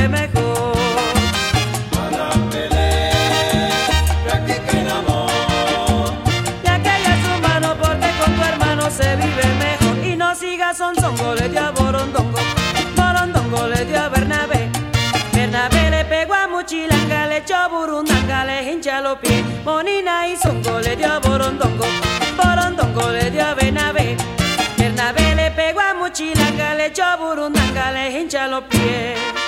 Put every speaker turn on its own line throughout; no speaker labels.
se vive mejor. Madame Pelé, practica el amor. Ya que ella es tu mano porque con tu hermano se vive mejor. Y no sigas son zongo, le dio a Borondongo. Borondongo le dio a Bernabé. Bernabé le pegó a Muchilanga, le echó a Burundanga, le hincha los pies.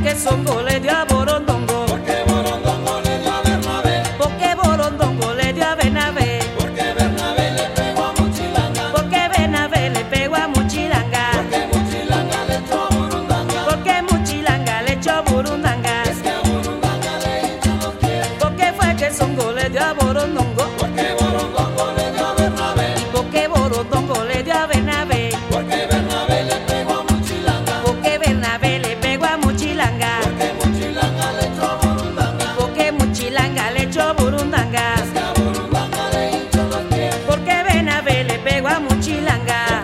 Porque Songo le dio a Borondongo. Porque Borondongo le dio a Bernabé. Porque Borondongo le dio a Bernabé. Porque Bernabé le pegó a Mochilanga. Porque Bernabé le pegó a Mochilanga. Porque Mochilanga le echó a Borondanga. Porque Mochilanga le echó a Borondanga. Es que a le hinchó los pies. Porque fue que Songo le dio a Porque ven a ver, le pego a muchilanga.